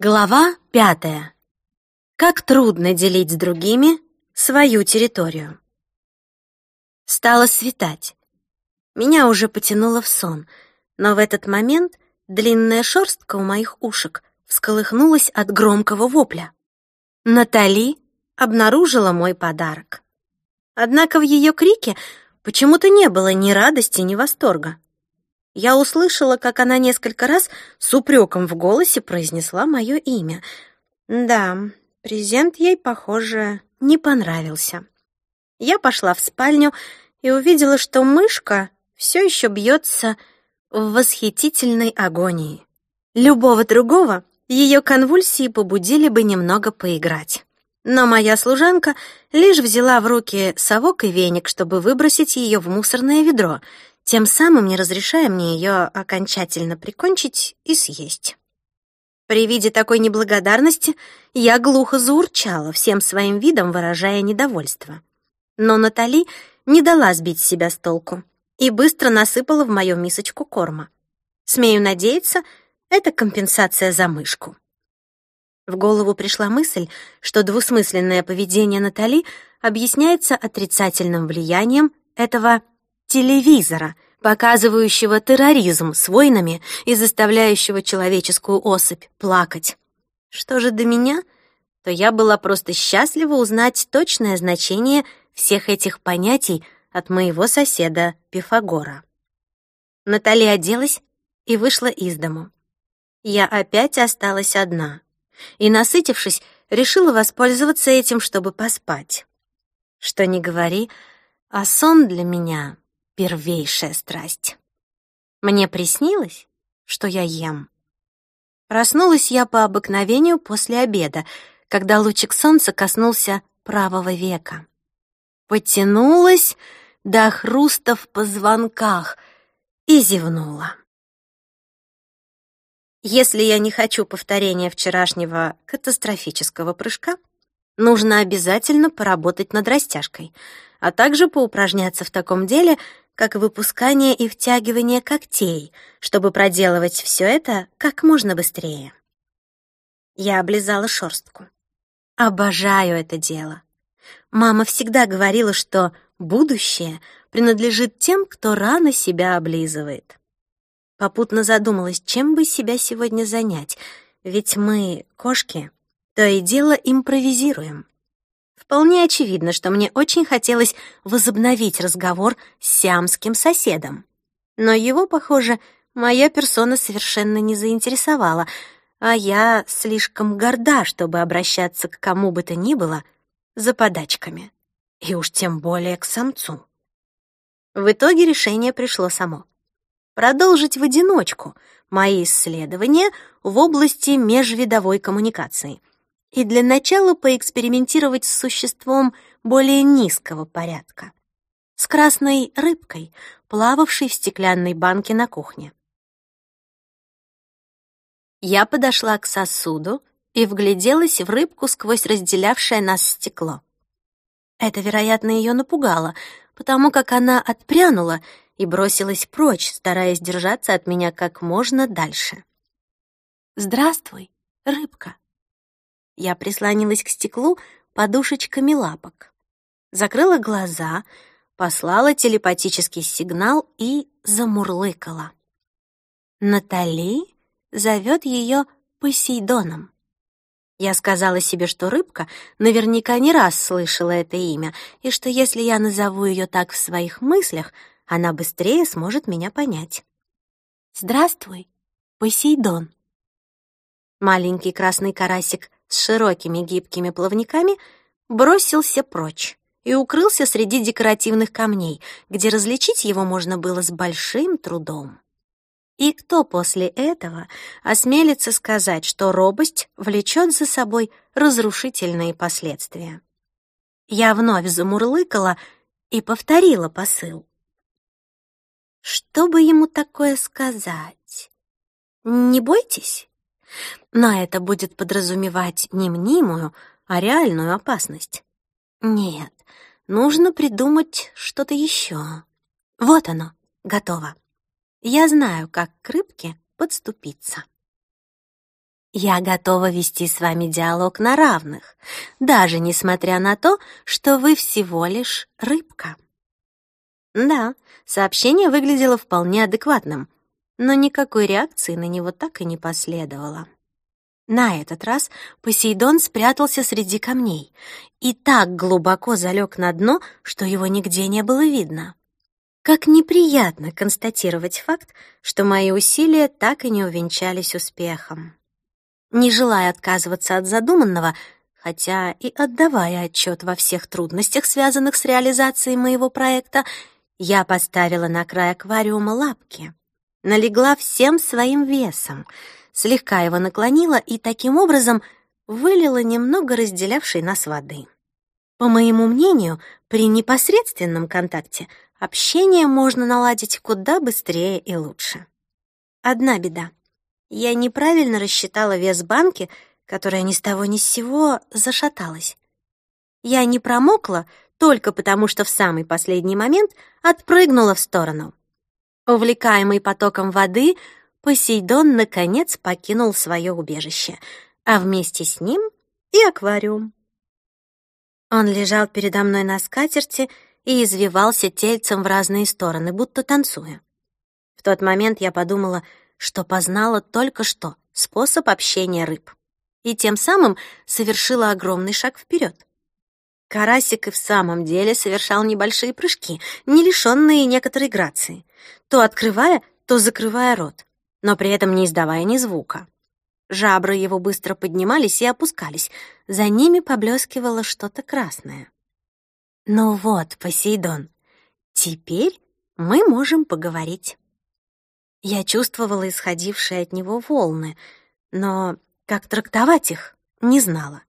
Глава пятая. Как трудно делить с другими свою территорию. Стало светать. Меня уже потянуло в сон, но в этот момент длинная шерстка у моих ушек всколыхнулась от громкого вопля. Натали обнаружила мой подарок. Однако в ее крике почему-то не было ни радости, ни восторга я услышала, как она несколько раз с упреком в голосе произнесла мое имя. Да, презент ей, похоже, не понравился. Я пошла в спальню и увидела, что мышка все еще бьется в восхитительной агонии. Любого другого ее конвульсии побудили бы немного поиграть. Но моя служанка лишь взяла в руки совок и веник, чтобы выбросить ее в мусорное ведро — тем самым не разрешая мне ее окончательно прикончить и съесть. При виде такой неблагодарности я глухо заурчала, всем своим видом выражая недовольство. Но Натали не дала сбить себя с толку и быстро насыпала в мою мисочку корма. Смею надеяться, это компенсация за мышку. В голову пришла мысль, что двусмысленное поведение Натали объясняется отрицательным влиянием этого телевизора, показывающего терроризм с войнами и заставляющего человеческую особь плакать. Что же до меня, то я была просто счастлива узнать точное значение всех этих понятий от моего соседа Пифагора. Натали оделась и вышла из дому. Я опять осталась одна и, насытившись, решила воспользоваться этим, чтобы поспать. Что ни говори, а сон для меня первейшая страсть. Мне приснилось, что я ем. Проснулась я по обыкновению после обеда, когда лучик солнца коснулся правого века. Потянулась до хруста в позвонках и зевнула. Если я не хочу повторения вчерашнего катастрофического прыжка, нужно обязательно поработать над растяжкой, а также поупражняться в таком деле, как выпускание и втягивание когтей, чтобы проделывать все это как можно быстрее. Я облизала шорстку. Обожаю это дело. Мама всегда говорила, что будущее принадлежит тем, кто рано себя облизывает. Попутно задумалась, чем бы себя сегодня занять, ведь мы, кошки, то и дело импровизируем. Вполне очевидно, что мне очень хотелось возобновить разговор с сиамским соседом. Но его, похоже, моя персона совершенно не заинтересовала, а я слишком горда, чтобы обращаться к кому бы то ни было за подачками. И уж тем более к самцу. В итоге решение пришло само. Продолжить в одиночку мои исследования в области межвидовой коммуникации — и для начала поэкспериментировать с существом более низкого порядка, с красной рыбкой, плававшей в стеклянной банке на кухне. Я подошла к сосуду и вгляделась в рыбку сквозь разделявшее нас стекло. Это, вероятно, ее напугало, потому как она отпрянула и бросилась прочь, стараясь держаться от меня как можно дальше. «Здравствуй, рыбка», я прислонилась к стеклу подушечками лапок. Закрыла глаза, послала телепатический сигнал и замурлыкала. Натали зовет ее Посейдоном. Я сказала себе, что рыбка наверняка не раз слышала это имя, и что если я назову ее так в своих мыслях, она быстрее сможет меня понять. «Здравствуй, Посейдон». Маленький красный карасик с широкими гибкими плавниками бросился прочь и укрылся среди декоративных камней, где различить его можно было с большим трудом. И кто после этого осмелится сказать, что робость влечет за собой разрушительные последствия? Я вновь замурлыкала и повторила посыл. Что бы ему такое сказать? Не бойтесь, но это будет подразумевать не мнимую, а реальную опасность. Нет, нужно придумать что-то еще. Вот оно, готово. Я знаю, как к рыбке подступиться. Я готова вести с вами диалог на равных, даже несмотря на то, что вы всего лишь рыбка. Да, сообщение выглядело вполне адекватным, но никакой реакции на него так и не последовало. На этот раз Посейдон спрятался среди камней и так глубоко залег на дно, что его нигде не было видно. Как неприятно констатировать факт, что мои усилия так и не увенчались успехом. Не желая отказываться от задуманного, хотя и отдавая отчет во всех трудностях, связанных с реализацией моего проекта, я поставила на край аквариума лапки, налегла всем своим весом, слегка его наклонила и таким образом вылила немного разделявшей нас воды. По моему мнению, при непосредственном контакте общение можно наладить куда быстрее и лучше. Одна беда. Я неправильно рассчитала вес банки, которая ни с того ни с сего зашаталась. Я не промокла только потому, что в самый последний момент отпрыгнула в сторону. Увлекаемый потоком воды, Посейдон наконец покинул свое убежище, а вместе с ним и аквариум. Он лежал передо мной на скатерти и извивался тельцем в разные стороны, будто танцуя. В тот момент я подумала — что познала только что способ общения рыб, и тем самым совершила огромный шаг вперед. Карасик и в самом деле совершал небольшие прыжки, не лишенные некоторой грации, то открывая, то закрывая рот, но при этом не издавая ни звука. Жабры его быстро поднимались и опускались, за ними поблескивало что-то красное. «Ну вот, Посейдон, теперь мы можем поговорить». Я чувствовала исходившие от него волны, но как трактовать их, не знала.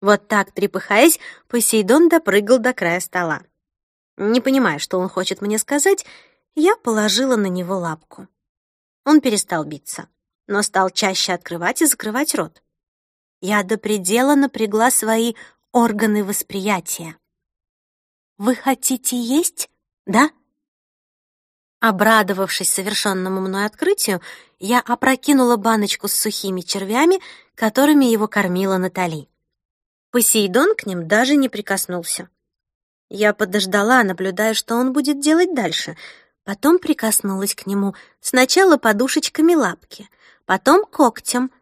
Вот так, трепыхаясь, Посейдон допрыгал до края стола. Не понимая, что он хочет мне сказать, я положила на него лапку. Он перестал биться, но стал чаще открывать и закрывать рот. Я до предела напрягла свои органы восприятия. «Вы хотите есть, да?» Обрадовавшись совершенному мной открытию, я опрокинула баночку с сухими червями, которыми его кормила Натали. Посейдон к ним даже не прикоснулся. Я подождала, наблюдая, что он будет делать дальше. Потом прикоснулась к нему, сначала подушечками лапки, потом когтем,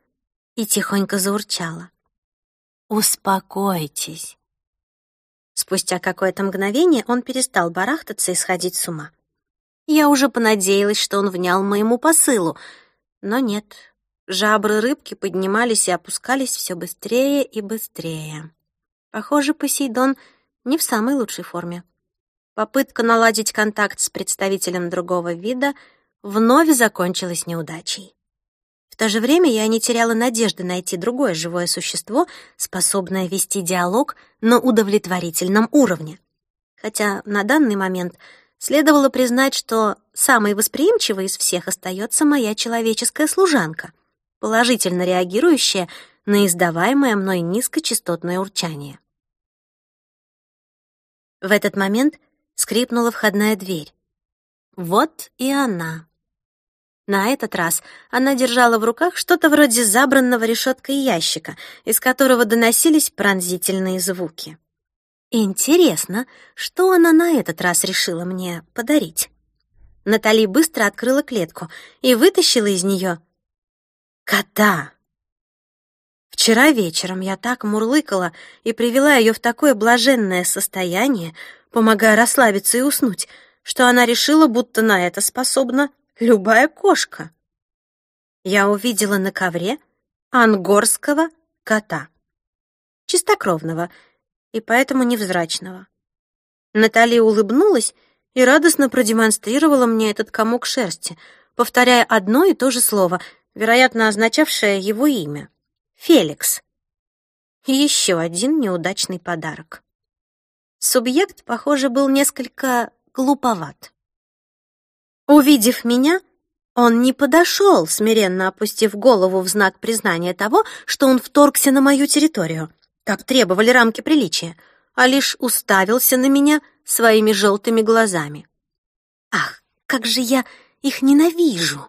и тихонько заурчала. «Успокойтесь». Спустя какое-то мгновение он перестал барахтаться и сходить с ума. Я уже понадеялась, что он внял моему посылу, но нет. Жабры рыбки поднимались и опускались все быстрее и быстрее. Похоже, Посейдон не в самой лучшей форме. Попытка наладить контакт с представителем другого вида вновь закончилась неудачей. В то же время я не теряла надежды найти другое живое существо, способное вести диалог на удовлетворительном уровне. Хотя на данный момент — Следовало признать, что самой восприимчивой из всех остается моя человеческая служанка, положительно реагирующая на издаваемое мной низкочастотное урчание. В этот момент скрипнула входная дверь. Вот и она. На этот раз она держала в руках что-то вроде забранного решеткой ящика, из которого доносились пронзительные звуки. Интересно, что она на этот раз решила мне подарить? Натали быстро открыла клетку и вытащила из нее кота. Вчера вечером я так мурлыкала и привела ее в такое блаженное состояние, помогая расслабиться и уснуть, что она решила, будто на это способна любая кошка. Я увидела на ковре ангорского кота. Чистокровного — и поэтому невзрачного. Наталья улыбнулась и радостно продемонстрировала мне этот комок шерсти, повторяя одно и то же слово, вероятно, означавшее его имя — Феликс. Еще один неудачный подарок. Субъект, похоже, был несколько глуповат. Увидев меня, он не подошел, смиренно опустив голову в знак признания того, что он вторгся на мою территорию как требовали рамки приличия, а лишь уставился на меня своими желтыми глазами. Ах, как же я их ненавижу,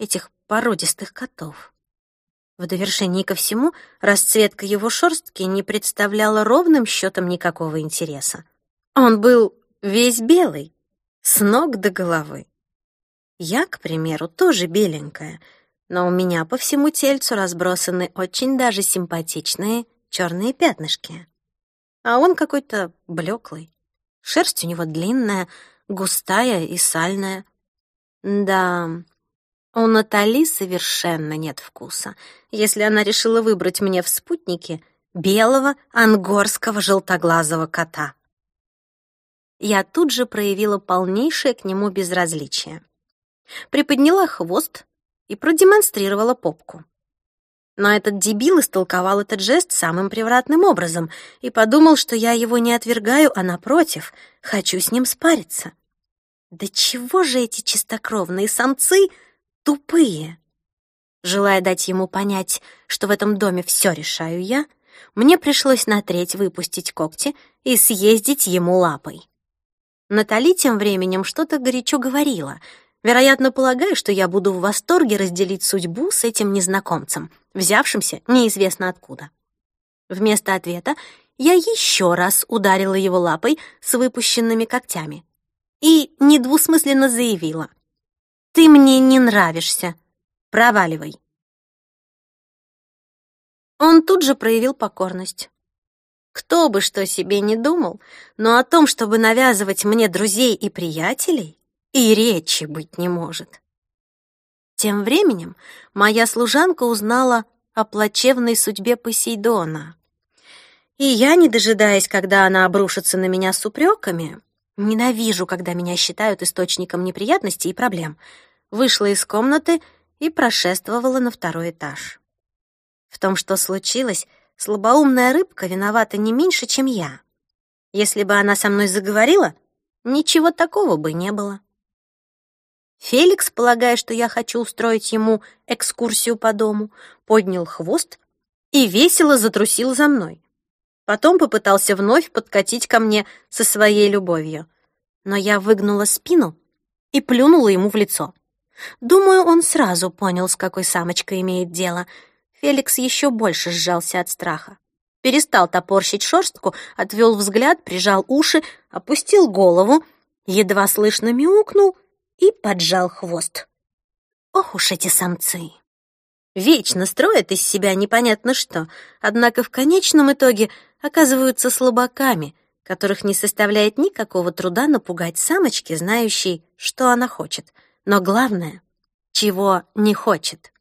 этих породистых котов. В довершении ко всему, расцветка его шерстки не представляла ровным счетом никакого интереса. Он был весь белый, с ног до головы. Я, к примеру, тоже беленькая, но у меня по всему тельцу разбросаны очень даже симпатичные черные пятнышки. А он какой-то блеклый. Шерсть у него длинная, густая и сальная. Да, у Натали совершенно нет вкуса, если она решила выбрать мне в спутнике белого ангорского желтоглазого кота. Я тут же проявила полнейшее к нему безразличие. Приподняла хвост и продемонстрировала попку. Но этот дебил истолковал этот жест самым превратным образом и подумал, что я его не отвергаю, а напротив, хочу с ним спариться. Да чего же эти чистокровные самцы тупые? Желая дать ему понять, что в этом доме все решаю я, мне пришлось на треть выпустить когти и съездить ему лапой. Натали тем временем что-то горячо говорила, вероятно, полагая, что я буду в восторге разделить судьбу с этим незнакомцем, взявшимся неизвестно откуда. Вместо ответа я еще раз ударила его лапой с выпущенными когтями и недвусмысленно заявила. «Ты мне не нравишься. Проваливай». Он тут же проявил покорность. Кто бы что себе не думал, но о том, чтобы навязывать мне друзей и приятелей, и речи быть не может. Тем временем моя служанка узнала о плачевной судьбе Посейдона. И я, не дожидаясь, когда она обрушится на меня с упреками, ненавижу, когда меня считают источником неприятностей и проблем, вышла из комнаты и прошествовала на второй этаж. В том, что случилось, слабоумная рыбка виновата не меньше, чем я. Если бы она со мной заговорила, ничего такого бы не было. Феликс, полагая, что я хочу устроить ему экскурсию по дому, поднял хвост и весело затрусил за мной. Потом попытался вновь подкатить ко мне со своей любовью. Но я выгнула спину и плюнула ему в лицо. Думаю, он сразу понял, с какой самочкой имеет дело. Феликс еще больше сжался от страха. Перестал топорщить шерстку, отвел взгляд, прижал уши, опустил голову, едва слышно мяукнул и поджал хвост. Ох уж эти самцы! Вечно строят из себя непонятно что, однако в конечном итоге оказываются слабаками, которых не составляет никакого труда напугать самочки, знающей, что она хочет, но главное, чего не хочет.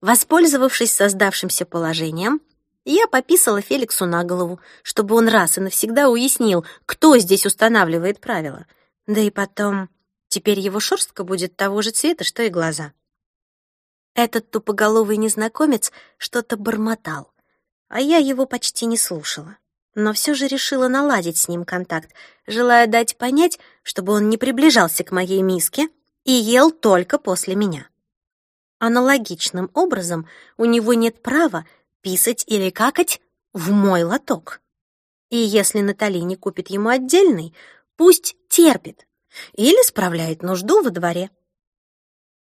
Воспользовавшись создавшимся положением, я пописала Феликсу на голову, чтобы он раз и навсегда уяснил, кто здесь устанавливает правила — да и потом, теперь его шерстка будет того же цвета, что и глаза. Этот тупоголовый незнакомец что-то бормотал, а я его почти не слушала. Но все же решила наладить с ним контакт, желая дать понять, чтобы он не приближался к моей миске и ел только после меня. Аналогичным образом у него нет права писать или какать в мой лоток. И если Натали не купит ему отдельный, Пусть терпит или справляет нужду во дворе.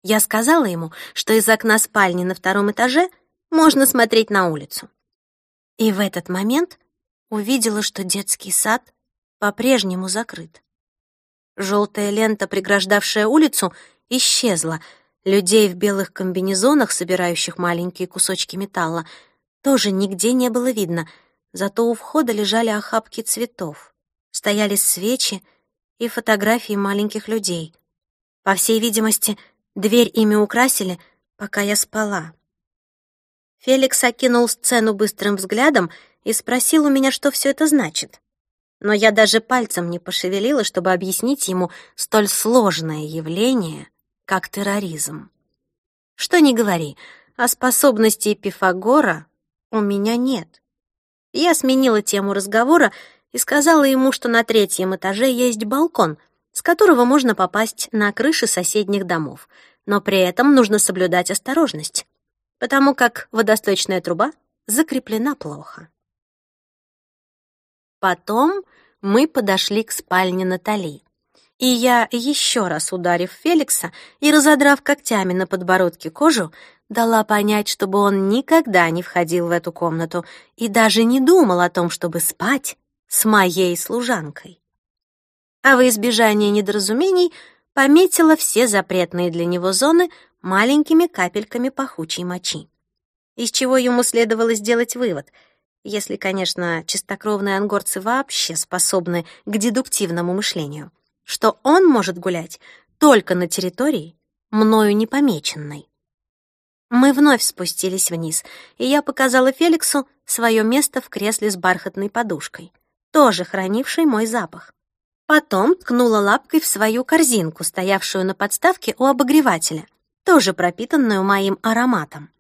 Я сказала ему, что из окна спальни на втором этаже можно смотреть на улицу. И в этот момент увидела, что детский сад по-прежнему закрыт. Желтая лента, преграждавшая улицу, исчезла. Людей в белых комбинезонах, собирающих маленькие кусочки металла, тоже нигде не было видно, зато у входа лежали охапки цветов стояли свечи и фотографии маленьких людей. По всей видимости, дверь ими украсили, пока я спала. Феликс окинул сцену быстрым взглядом и спросил у меня, что все это значит. Но я даже пальцем не пошевелила, чтобы объяснить ему столь сложное явление, как терроризм. Что ни говори, а способностей Пифагора у меня нет. Я сменила тему разговора и сказала ему, что на третьем этаже есть балкон, с которого можно попасть на крыши соседних домов, но при этом нужно соблюдать осторожность, потому как водосточная труба закреплена плохо. Потом мы подошли к спальне Натали, И я, еще раз ударив Феликса и разодрав когтями на подбородке кожу, дала понять, чтобы он никогда не входил в эту комнату и даже не думал о том, чтобы спать с моей служанкой. А во избежание недоразумений пометила все запретные для него зоны маленькими капельками пахучей мочи. Из чего ему следовало сделать вывод, если, конечно, чистокровные ангорцы вообще способны к дедуктивному мышлению, что он может гулять только на территории, мною не помеченной. Мы вновь спустились вниз, и я показала Феликсу свое место в кресле с бархатной подушкой, тоже хранившей мой запах. Потом ткнула лапкой в свою корзинку, стоявшую на подставке у обогревателя, тоже пропитанную моим ароматом.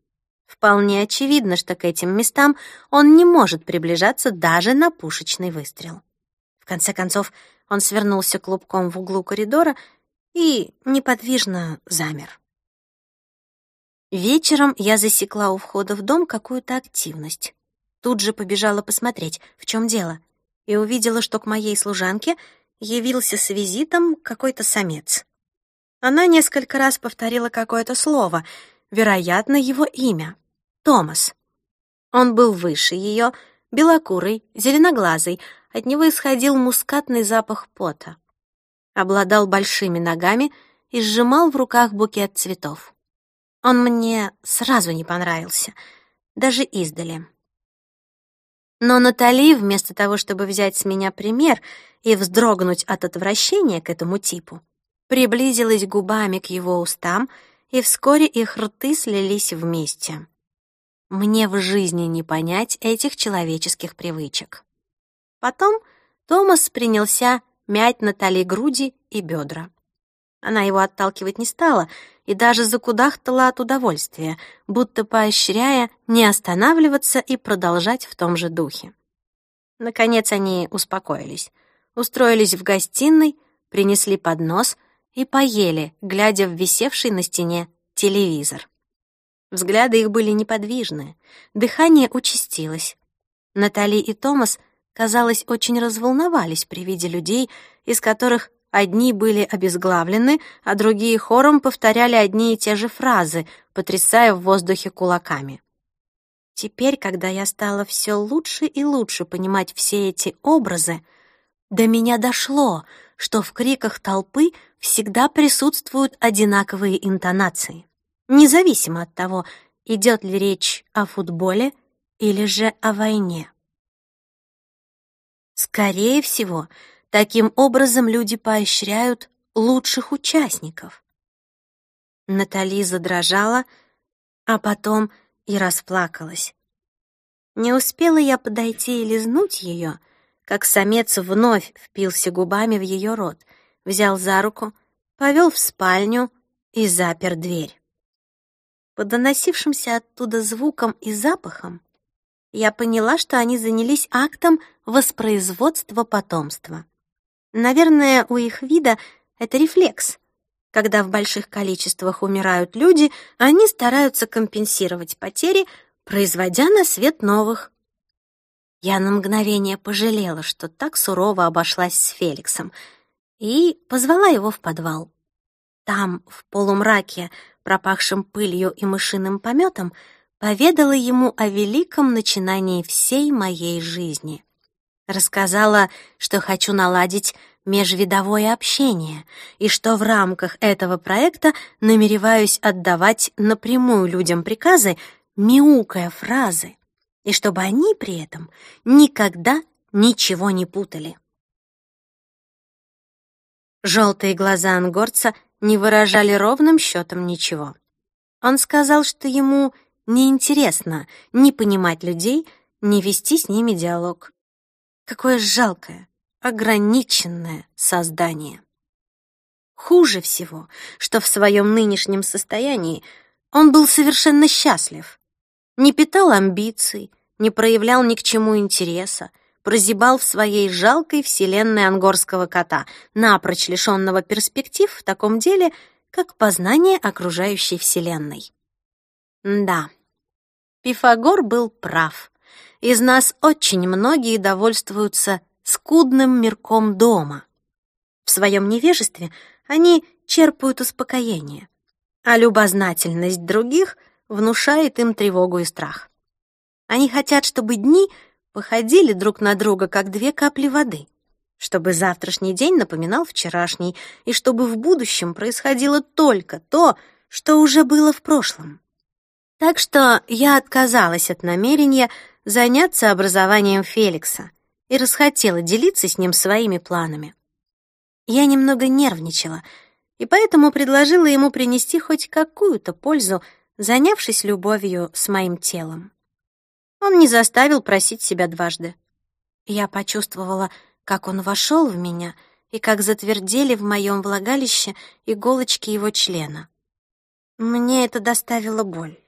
Вполне очевидно, что к этим местам он не может приближаться даже на пушечный выстрел. В конце концов, он свернулся клубком в углу коридора и неподвижно замер. Вечером я засекла у входа в дом какую-то активность. Тут же побежала посмотреть, в чем дело, и увидела, что к моей служанке явился с визитом какой-то самец. Она несколько раз повторила какое-то слово, вероятно, его имя — Томас. Он был выше ее, белокурый, зеленоглазый, от него исходил мускатный запах пота. Обладал большими ногами и сжимал в руках букет цветов. Он мне сразу не понравился, даже издали. Но Натали, вместо того, чтобы взять с меня пример и вздрогнуть от отвращения к этому типу, приблизилась губами к его устам, и вскоре их рты слились вместе. Мне в жизни не понять этих человеческих привычек. Потом Томас принялся мять Натали груди и бедра. Она его отталкивать не стала и даже закудахтала от удовольствия, будто поощряя не останавливаться и продолжать в том же духе. Наконец они успокоились, устроились в гостиной, принесли поднос и поели, глядя в висевший на стене телевизор. Взгляды их были неподвижны, дыхание участилось. Натали и Томас, казалось, очень разволновались при виде людей, из которых Одни были обезглавлены, а другие хором повторяли одни и те же фразы, потрясая в воздухе кулаками. Теперь, когда я стала все лучше и лучше понимать все эти образы, до меня дошло, что в криках толпы всегда присутствуют одинаковые интонации, независимо от того, идет ли речь о футболе или же о войне. Скорее всего, Таким образом люди поощряют лучших участников. Натали задрожала, а потом и расплакалась. Не успела я подойти и лизнуть ее, как самец вновь впился губами в ее рот, взял за руку, повел в спальню и запер дверь. По доносившимся оттуда звукам и запахам я поняла, что они занялись актом воспроизводства потомства. Наверное, у их вида это рефлекс. Когда в больших количествах умирают люди, они стараются компенсировать потери, производя на свет новых. Я на мгновение пожалела, что так сурово обошлась с Феликсом, и позвала его в подвал. Там, в полумраке, пропахшем пылью и мышиным пометом, поведала ему о великом начинании всей моей жизни. Рассказала, что хочу наладить межвидовое общение и что в рамках этого проекта намереваюсь отдавать напрямую людям приказы, мяукая фразы, и чтобы они при этом никогда ничего не путали. Желтые глаза ангорца не выражали ровным счетом ничего. Он сказал, что ему неинтересно ни понимать людей, ни вести с ними диалог. Какое жалкое, ограниченное создание. Хуже всего, что в своем нынешнем состоянии он был совершенно счастлив. Не питал амбиций, не проявлял ни к чему интереса, прозябал в своей жалкой вселенной ангорского кота, напрочь лишенного перспектив в таком деле, как познание окружающей вселенной. Да, Пифагор был прав. Из нас очень многие довольствуются скудным мирком дома. В своем невежестве они черпают успокоение, а любознательность других внушает им тревогу и страх. Они хотят, чтобы дни походили друг на друга, как две капли воды, чтобы завтрашний день напоминал вчерашний, и чтобы в будущем происходило только то, что уже было в прошлом. Так что я отказалась от намерения заняться образованием Феликса и расхотела делиться с ним своими планами. Я немного нервничала, и поэтому предложила ему принести хоть какую-то пользу, занявшись любовью с моим телом. Он не заставил просить себя дважды. Я почувствовала, как он вошел в меня и как затвердели в моем влагалище иголочки его члена. Мне это доставило боль.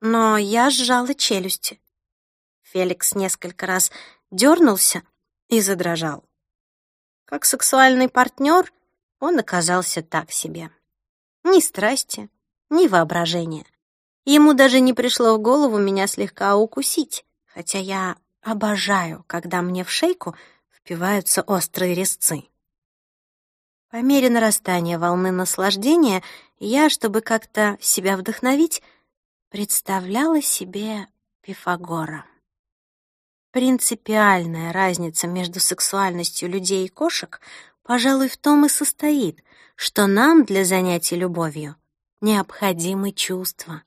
Но я сжала челюсти. Феликс несколько раз дернулся и задрожал. Как сексуальный партнер он оказался так себе. Ни страсти, ни воображения. Ему даже не пришло в голову меня слегка укусить, хотя я обожаю, когда мне в шейку впиваются острые резцы. По мере нарастания волны наслаждения я, чтобы как-то себя вдохновить, представляла себе Пифагора. Принципиальная разница между сексуальностью людей и кошек, пожалуй, в том и состоит, что нам для занятий любовью необходимы чувства,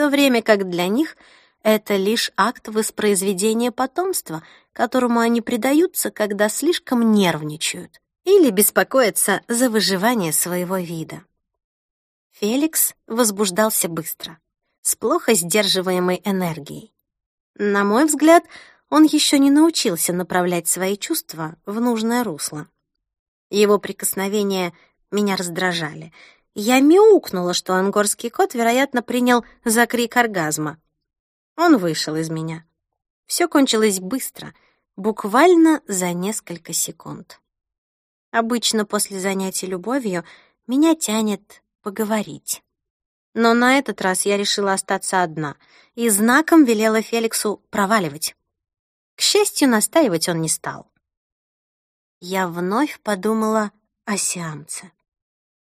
то время как для них это лишь акт воспроизведения потомства, которому они предаются, когда слишком нервничают или беспокоятся за выживание своего вида. Феликс возбуждался быстро, с плохо сдерживаемой энергией. На мой взгляд, он еще не научился направлять свои чувства в нужное русло. Его прикосновения меня раздражали. Я мяукнула, что ангорский кот, вероятно, принял за крик оргазма. Он вышел из меня. Все кончилось быстро, буквально за несколько секунд. Обычно после занятий любовью меня тянет поговорить. Но на этот раз я решила остаться одна и знаком велела Феликсу проваливать. К счастью, настаивать он не стал. Я вновь подумала о сиамце.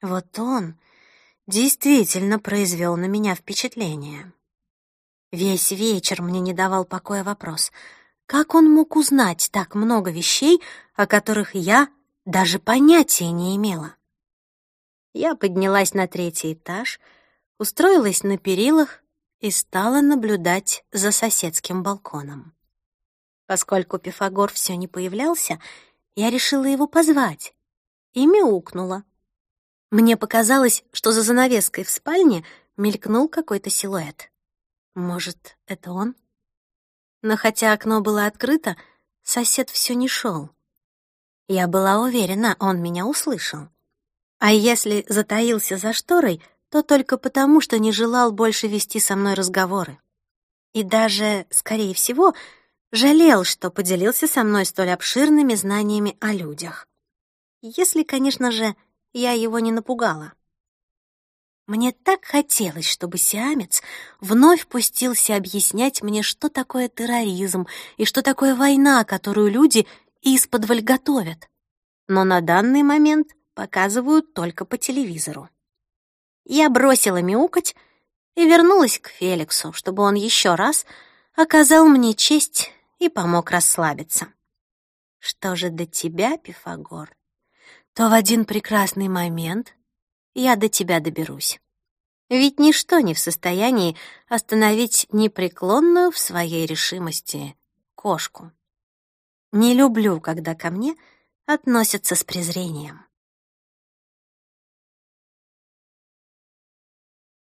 Вот он действительно произвел на меня впечатление. Весь вечер мне не давал покоя вопрос, как он мог узнать так много вещей, о которых я даже понятия не имела. Я поднялась на третий этаж, устроилась на перилах и стала наблюдать за соседским балконом. Поскольку Пифагор все не появлялся, я решила его позвать и мяукнула. Мне показалось, что за занавеской в спальне мелькнул какой-то силуэт. Может, это он? Но хотя окно было открыто, сосед все не шел. Я была уверена, он меня услышал. А если затаился за шторой, то только потому, что не желал больше вести со мной разговоры. И даже, скорее всего, Жалел, что поделился со мной столь обширными знаниями о людях. Если, конечно же, я его не напугала. Мне так хотелось, чтобы сиамец вновь пустился объяснять мне, что такое терроризм и что такое война, которую люди исподволь готовят. Но на данный момент показывают только по телевизору. Я бросила мяукать и вернулась к Феликсу, чтобы он еще раз оказал мне честь и помог расслабиться. Что же до тебя, Пифагор, то в один прекрасный момент я до тебя доберусь. Ведь ничто не в состоянии остановить непреклонную в своей решимости кошку. Не люблю, когда ко мне относятся с презрением.